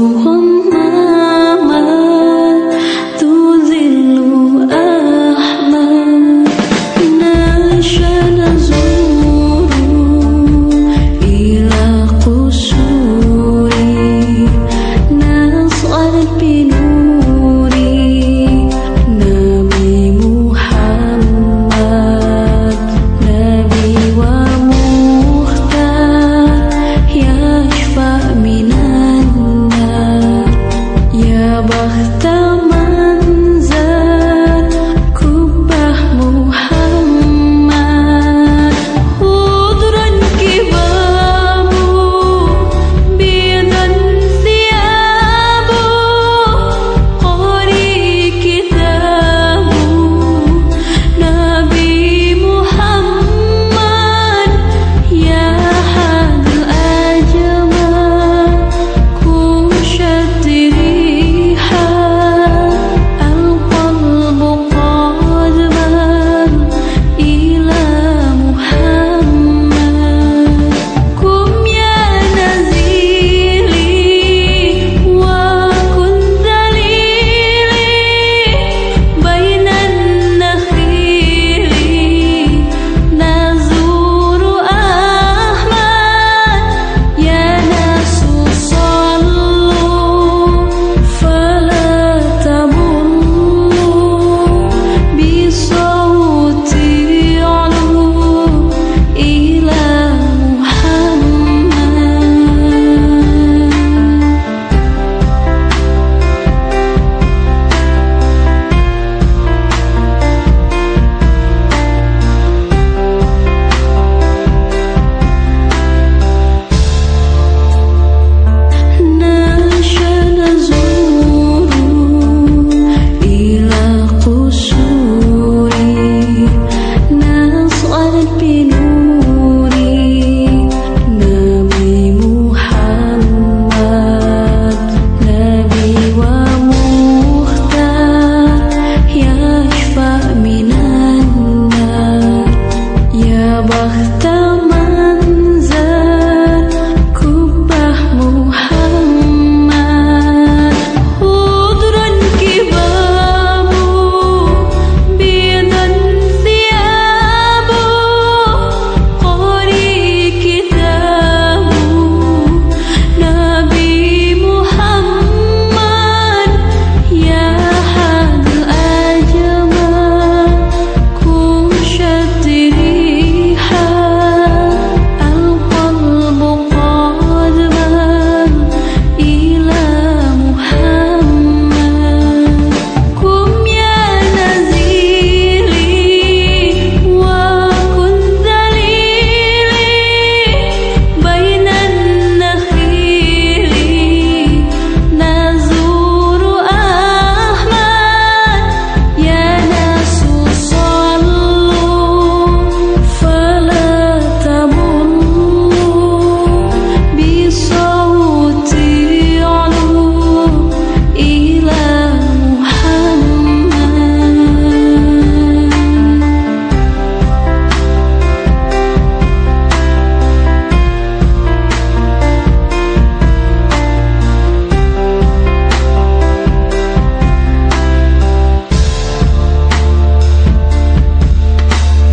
我